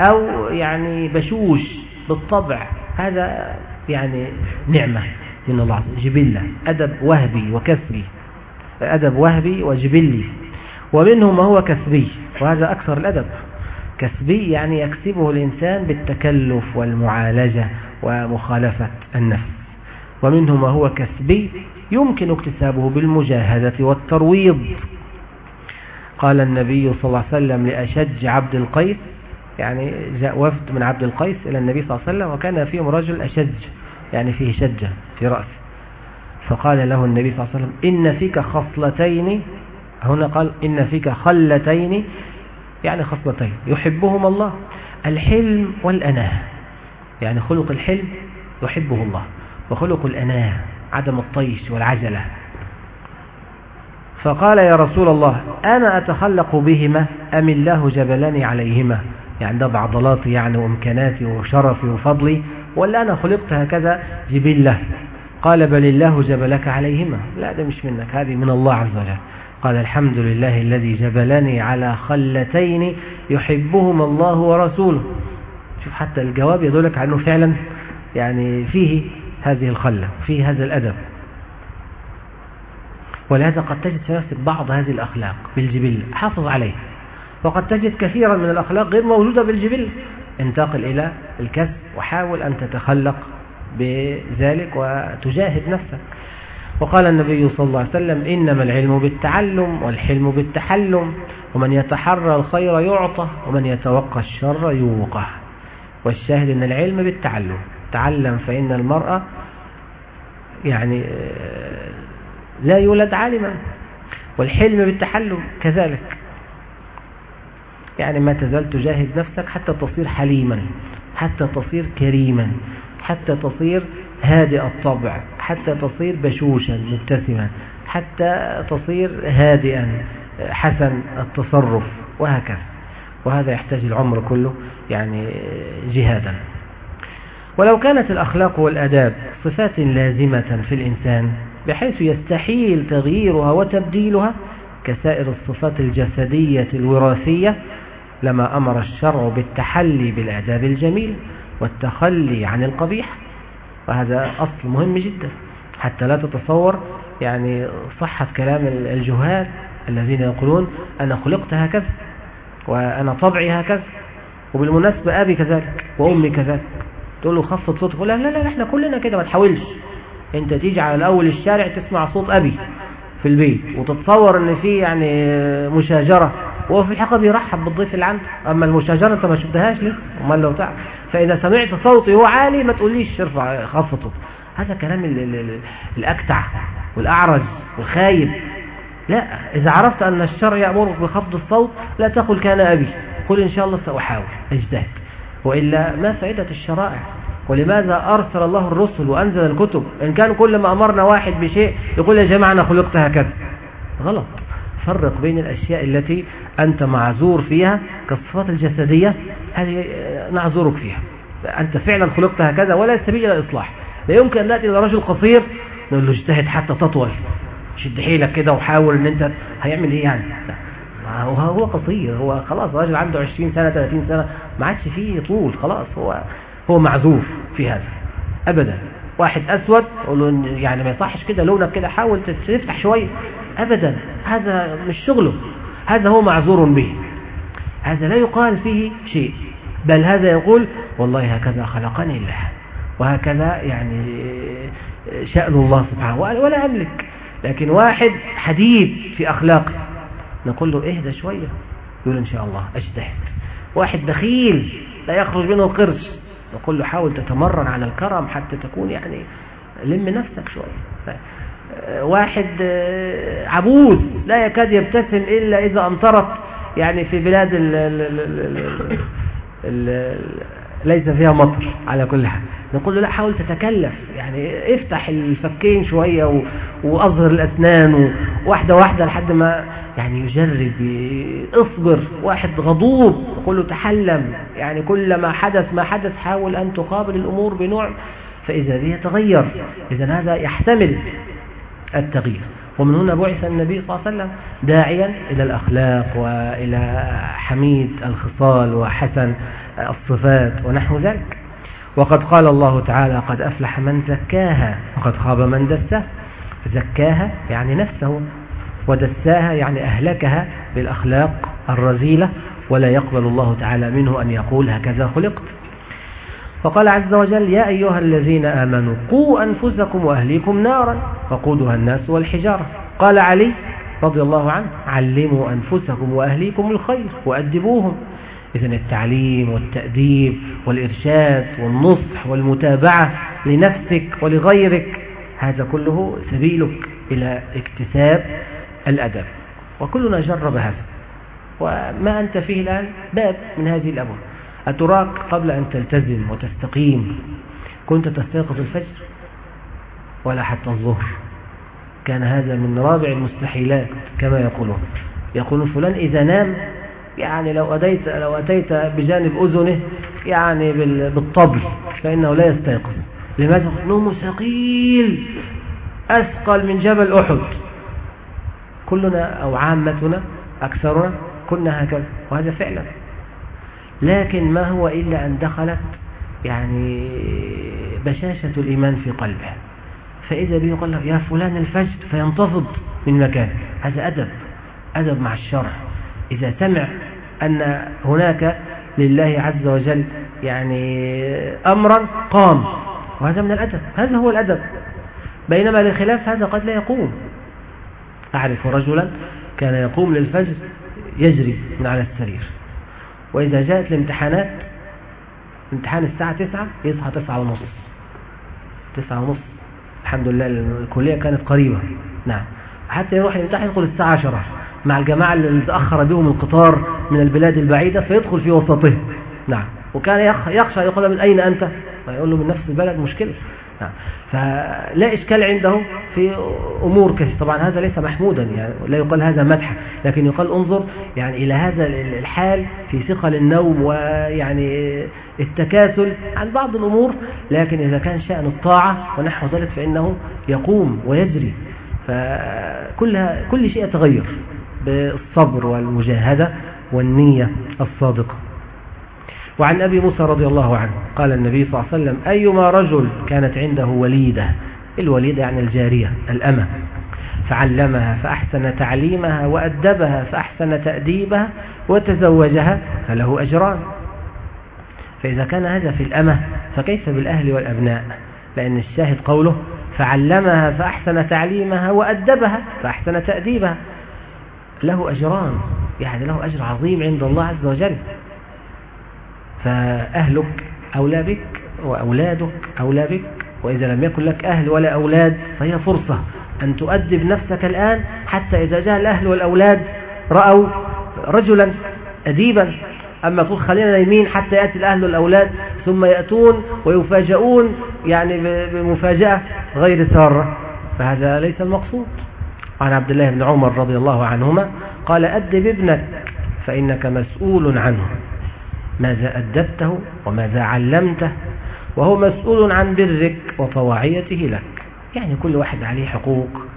Speaker 1: أو يعني بشوش بالطبع. هذا يعني نعمة من الله جبلة أدب وهبي وكسبي. أدب وهبي وجبلي. ومنه ما هو كسبي وهذا أكثر الأدب. كسبي يعني يكسبه الإنسان بالتكلف والمعالجة ومخالفة النفس. ومنه ما هو كسبي يمكن اكتسابه بالمجاهدة والترويض. قال النبي صلى الله عليه وسلم لأشج عبد القيس يعني جاء وفد من عبد القيس إلى النبي صلى الله عليه وسلم وكان فيهم رجل أشج يعني فيه شجة في رأسه. فقال له النبي صلى الله عليه وسلم إن فيك خصلتين هنا قال إن فيك خلتين يعني خصلتين يحبهما الله. الحلم والأناة يعني خلق الحلم يحبه الله وخلق الأناة عدم الطيش والعجلة. فقال يا رسول الله أنا أتخلق بهما أم الله جبلني عليهما؟ يعني ده بعضلاتي يعني وإمكاناتي وشرفي وفضلي ولا أنا خلقت هكذا جبلة؟ قال بل الله جبلك عليهما. لا ده مش منك هذه من الله عز وجل. قال الحمد لله الذي جبلني على خلتين يحبهما الله ورسوله. شوف حتى الجواب يدلك عنه فعلا يعني فيه هذه الخلة فيه هذا الأدب. ولهذا قد تجد في نفسك بعض هذه الأخلاق بالجبل حافظ عليه. وقد تجد كثيرا من الأخلاق غير موجودة بالجبل. انتقل إلى الكسب وحاول أن تتخلق بذلك وتجاهد نفسك. وقال النبي صلى الله عليه وسلم إنما العلم بالتعلم والحلم بالتحلم ومن يتحرى الخير يعطى ومن يتوقى الشر يوقى. والشاهد أن العلم بالتعلم. تعلم فإن المرأة يعني لا يولد عالما. والحلم بالتحلم كذلك. يعني ما تزال تجاهد نفسك حتى تصير حليما حتى تصير كريما حتى تصير هادئ الطبع. حتى تصير بشوشا مبتسما حتى تصير هادئا حسن التصرف وهكذا. وهذا يحتاج العمر كله يعني جهادا. ولو كانت الأخلاق والأداب صفات لازمة في الإنسان بحيث يستحيل تغييرها وتبديلها كسائر الصفات الجسدية الوراثية لما أمر الشرع بالتحلي بالآداب الجميل والتخلي عن القبيح وهذا أصل مهم جدا. حتى لا تتصور يعني صحة كلام الجهال الذين يقولون أنا خلقت هكذا وأنا طبعي هكذا وبالمناسبة أبي كذلك وأمي كذلك. تقول له خفض صوتك يقول لا لا لا إحنا كلنا كده ما تحاولش. أنت تيجي على اول الشارع تسمع صوت أبي في البيت وتتصور إن في يعني مشاجرة وهو في الحقيقة بيرحب بالضيف اللي عنده أما المشاجرة أنت ما شفتهاش لسه أمال لو تعرف. فإذا سمعت صوتي هو عالي ما تقوليش ارفع خفض هذا كلام ال ال ال الأكتع والأعرج والخايب. لا إذا عرفت أن الشرع يأمرك بخفض الصوت لا تقل كان أبي. قل إن شاء الله سأحاول. اجتهد وإلا ما فائدة الشرائع؟ ولماذا أرسل الله الرسل وأنزل الكتب؟ إن كان كل ما أمرنا واحد بشيء يقول يا جماعة أنا خلقت هكذا. غلط. فرق بين الأشياء التي أنت معذور فيها كالصفات الجسدية هذه نعذرك فيها. أنت فعلا خلقت هكذا ولا سبيل إلى الإصلاح. لا يمكن أن نأتي إلى رجل قصير نقول له اجتهد حتى تطول. شد حيلك كده وحاول إن أنت هيعمل إيه يعني؟ هو هو قصير. هو خلاص راجل عنده 20 سنة 30 سنة ما عادش فيه طول. خلاص هو هو معذوف في هذا. ابدا. واحد أسود له يعني ما يصحش كده لونك كده حاول تفتح شوية. ابدا. هذا مش شغله. هذا هو معذور به. هذا لا يقال فيه شيء. بل هذا يقول والله هكذا خلقني الله. وهكذا يعني شأن الله سبحانه ولا أملك. لكن واحد حديد في أخلاقه. نقول له اهدى شوية. يقول إن شاء الله أجتهد. واحد بخيل لا يخرج منه قرش نقول له حاول تتمرن على الكرم حتى تكون يعني لم نفسك شوية. واحد عبود لا يكاد يبتسم إلا إذا أمطرت يعني في بلاد ال ال ال ال ليس فيها مطر على كل حال. نقول له لا حاول تتكلف يعني افتح الفكين شوية وأظهر الأسنان واحدة واحدة لحد ما يعني يجرب اصبر. واحد غضوب يقول له تحلم يعني كل ما حدث ما حدث حاول أن تقابل الأمور بنوع فإذا ذي يتغير إذا هذا يحتمل التغيير. ومن هنا بعث النبي صلى الله عليه وسلم داعيا إلى الأخلاق وإلى حميد الخصال وحسن الصفات ونحو ذلك. وقد قال الله تعالى قد أفلح من زكاها وقد خاب من دسها زكاها يعني نفسه ودساها يعني أهلكها بالأخلاق الرذيلة. ولا يقبل الله تعالى منه أن يقول هكذا خلقت. فقال عز وجل يا أيها الذين آمنوا قوا أنفسكم وأهليكم نارا وقودها الناس والحجارة. قال علي رضي الله عنه علموا أنفسكم وأهليكم الخير وأدبوهم. إذا التعليم والتأديب والإرشاد والنصح والمتابعة لنفسك ولغيرك هذا كله سبيلك إلى اكتساب الأدب. وكلنا جرب هذا وما أنت فيه الآن باب من هذه الأبواب أتراك قبل أن تلتزم وتستقيم؟ كنت تستيقظ الفجر ولا حتى الظهر. كان هذا من رابع المستحيلات كما يقولون. يقول فلان إذا نام يعني لو أتيت, لو أتيت بجانب أذنه يعني بالطبل فإنه لا يستيقظ. لماذا؟ نوم ثقيل أثقل من جبل أحد. كلنا أو عامتنا أكثرنا كنا هكذا. وهذا فعلا. لكن ما هو إلا أن دخلت يعني بشاشة الإيمان في قلبه فإذا به يقول يا فلان الفجر فينتفض من مكانه. هذا أدب أدب مع الشرع. إذا سمع أن هناك لله عز وجل يعني أمرا قام وهذا من الأدب. هذا هو الأدب. بينما لخلاف هذا قد لا يقوم. أعرف رجلا كان يقوم للفجر يجري من على السرير. وإذا جاءت الامتحانات امتحان الساعة تسعة يصحى تسعة ونص تسعة ونص الحمد لله الكلية كانت قريبة. نعم. حتى يروح يمتحن يدخل الساعة عشرة. مع الجماعة اللي تأخر بهم القطار من البلاد البعيدة فيدخل في وسطهم نعم. وكان يخشى يقول من أين أنت؟ فيقول له من نفس البلد مشكلة. نعم. فلا إشكال عنده في أمور كثيرة. طبعا هذا ليس محمودا يعني لا يقال هذا مدحا لكن يقال انظر يعني إلى هذا الحال في ثقل النوم ويعني التكاسل عن بعض الأمور لكن إذا كان شأن الطاعة ونحو ذلك فإنه يقوم ويجري. فكل كل شيء يتغير بالصبر والمجاهدة والنية الصادقة. وعن أبي موسى رضي الله عنه قال النبي صلى الله عليه وسلم أيما رجل كانت عنده وليدة الوليدة يعني الجارية الأمة فعلمها فأحسن تعليمها وأدبها فأحسن تأديبها وتزوجها فله أجران. فإذا كان هذا في الأمة فكيف بالأهل والأبناء؟ لأن الشاهد قوله فعلمها فأحسن تعليمها وأدبها فأحسن تأديبها. له أجران يعني له أجر عظيم عند الله عز وجل. فأهلك أولى بك وأولادك أولى بك وإذا لم يكن لك أهل ولا أولاد فهي فرصة أن تؤدب نفسك الآن حتى إذا جاء الأهل والأولاد رأوا رجلا أديبا. أما تقول خلينا نايمين حتى يأتي الأهل والأولاد ثم يأتون ويفاجئون يعني بمفاجأة غير سارة. فهذا ليس المقصود. عن عبد الله بن عمر رضي الله عنهما قال أدب ابنك فإنك مسؤول عنه. ماذا أدبته وماذا علمته وهو مسؤول عن برك وطواعيته لك. يعني كل واحد عليه حقوق.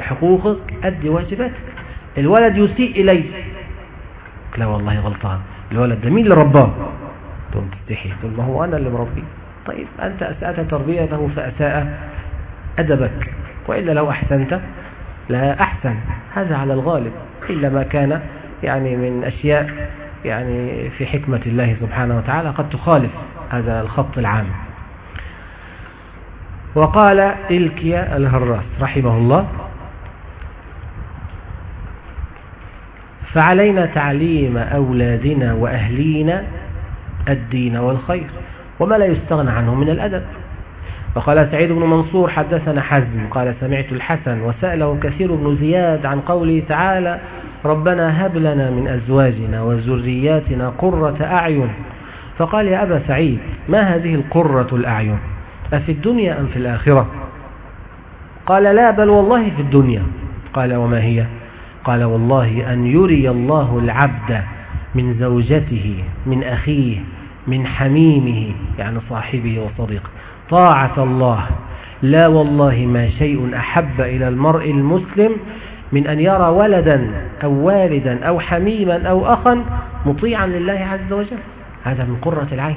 Speaker 1: حقوقك أدي واجباتك الولد يسيء إليك لا والله غلطان. الولد ده مين اللي رباه تقوم تستحي تقول ما هو أنا اللي مربيه طيب أنت أسأت تربيته فأساء أدبك. وإلا لو أحسنت لا أحسن. هذا على الغالب. إلا ما كان يعني من أشياء يعني في حكمة الله سبحانه وتعالى قد تخالف هذا الخط العام. وقال إلكيا الهراس رحمه الله فعلينا تعليم أولادنا وأهلينا الدين والخير وما لا يستغنى عنه من الأدب. وقال سعيد بن منصور حدثنا حزم قال سمعت الحسن وسأله كثير بن زياد عن قوله تعالى ربنا هب لنا من أزواجنا وذرياتنا قرة أعين. فقال يا أبا سعيد ما هذه القرة الأعين؟ أفي الدنيا أم في الآخرة؟ قال لا بل والله في الدنيا. قال وما هي؟ قال والله أن يري الله العبد من زوجته من أخيه من حميمه يعني صاحبه وصديقه. طاعة الله. لا والله ما شيء أحب إلى المرء المسلم من أن يرى ولدا أو والدا أو حميما أو أخا مطيعا لله عز وجل. هذا من قرة العين.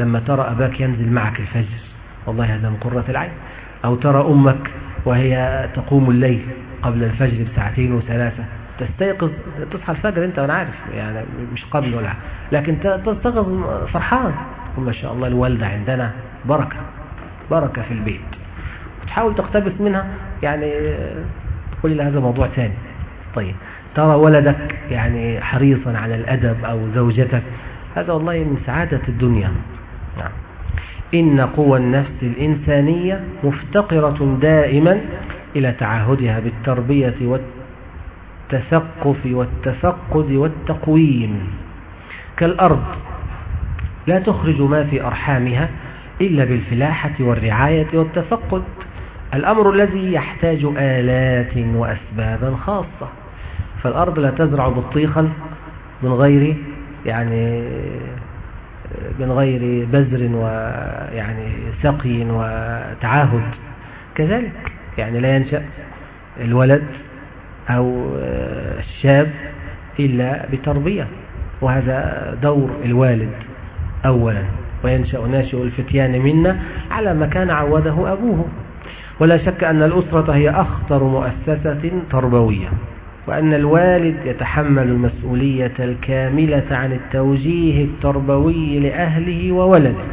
Speaker 1: لما ترى أباك ينزل معك الفجر والله هذا من قرة العين. أو ترى أمك وهي تقوم الليل قبل الفجر بساعتين وثلاثة. تستيقظ تصحى الفجر أنت وأنا عارف يعني مش قبل ولا لكن تستيقظ فرحان. ما شاء الله الوالدة عندنا بركة بركة في البيت. وتحاول تقتبس منها يعني تقول لها هذا موضوع ثاني. طيب ترى ولدك يعني حريصا على الأدب أو زوجتك. هذا والله من سعادة الدنيا. نعم. إن قوى النفس الإنسانية مفتقرة دائما إلى تعهدها بالتربية والتثقف والتفقد والتقويم. كالأرض لا تخرج ما في أرحامها إلا بالفلاحة والرعاية والتفقد. الأمر الذي يحتاج آلات وأسبابا خاصة. فالأرض لا تزرع بطيخا من غير يعني من غير بذر ويعني سقي وتعاهد كذلك يعني لا ينشأ الولد أو الشاب إلا بتربية وهذا دور الوالد أولا وينشأ ناشئ الفتيان منا على ما كان عوده أبوه. ولا شك أن الأسرة هي أخطر مؤسسة تربوية وأن الوالد يتحمل المسؤولية الكاملة عن التوجيه التربوي لأهله وولده.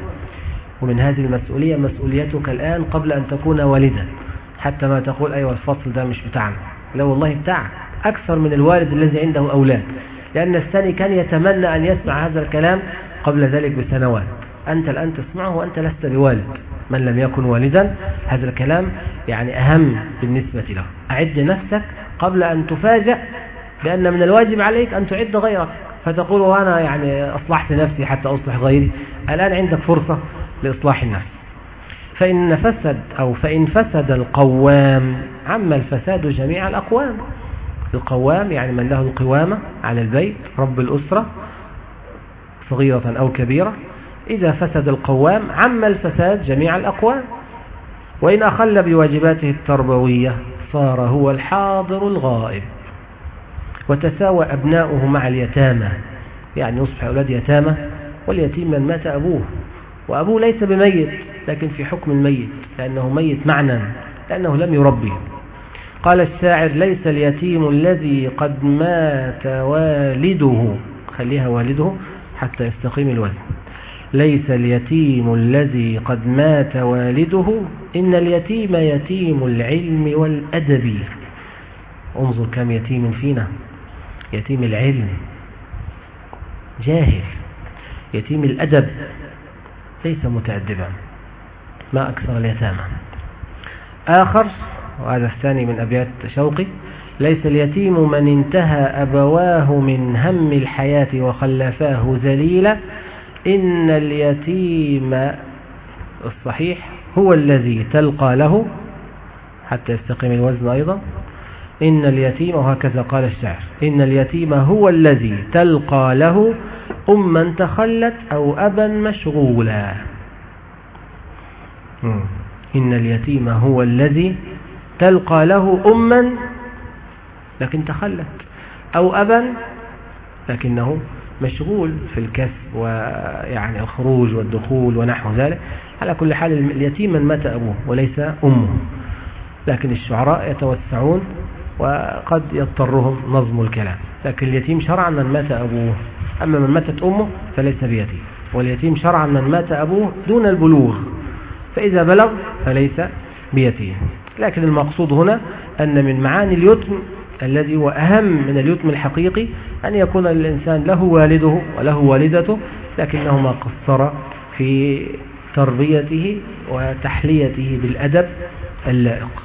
Speaker 1: ومن هذه المسؤولية مسؤوليتك الآن قبل أن تكون والدا. حتى ما تقول أيوة الفصل ده مش بتاعنا. لا والله بتاعك أكثر من الوالد الذي عنده أولاد. لأن الثاني كان يتمنى أن يسمع هذا الكلام قبل ذلك بسنوات. أنت الآن تسمعه وأنت لست بوالد. من لم يكن والدا هذا الكلام يعني أهم بالنسبة له. أعد نفسك قبل أن تفاجأ بأن من الواجب عليك أن تعد غيرك. فتقول وأنا يعني أصلحت نفسي حتى أصلح غيري. الآن عندك فرصة لإصلاح النفس. فإن فسد أو فإن فسد القوام عم الفساد جميع الأقوام. القوام يعني من له القوامة على البيت رب الأسرة صغيرة أو كبيرة. إذا فسد القوام عم الفساد جميع الأقوام. وإن أخل بواجباته التربوية صار هو الحاضر الغائب. وتساوى أبناؤه مع اليتامى. يعني يصبح أولاد يتامى واليتيم من مات أبوه. وأبوه ليس بميت. لكن في حكم الميت لأنه ميت معنى لأنه لم يربي. قال الشاعر ليس اليتيم الذي قد مات والده خليها والده حتى يستقيم الوزن ليس اليتيم الذي قد مات والده إن اليتيم يتيم العلم والأدب. انظر كم يتيم فينا. يتيم العلم. جاهل. يتيم الأدب. ليس متأدبا. ما أكثر اليتامى. آخر وهذا الثاني من أبيات شوقي ليس اليتيم من انتهى أبواه من هم الحياة وخلفاه ذليلا إن اليتيم الصحيح هو الذي تلقى له حتى يستقيم الوزن أيضا إن اليتيم وهكذا قال الشعر إن اليتيم هو الذي تلقى له أما تخلت أو أبا مشغولا. إن اليتيم هو الذي تلقى له أما لكن تخلت أو أبا لكنه مشغول في الكسب ويعني الخروج والدخول ونحو ذلك. على كل حال اليتيم من مات أبوه وليس أمه. لكن الشعراء يتوسعون وقد يضطرهم نظم الكلام. لكن اليتيم شرعا من مات أبوه. أما من ماتت أمه فليس بيتيم. واليتيم شرعا من مات أبوه دون البلوغ. فإذا بلغ فليس بيتيم. لكن المقصود هنا أن من معاني اليتم الذي هو أهم من اليتم الحقيقي أن يكون الإنسان له والده وله والدته لكنهما قصر في تربيته وتحليته بالأدب اللائق.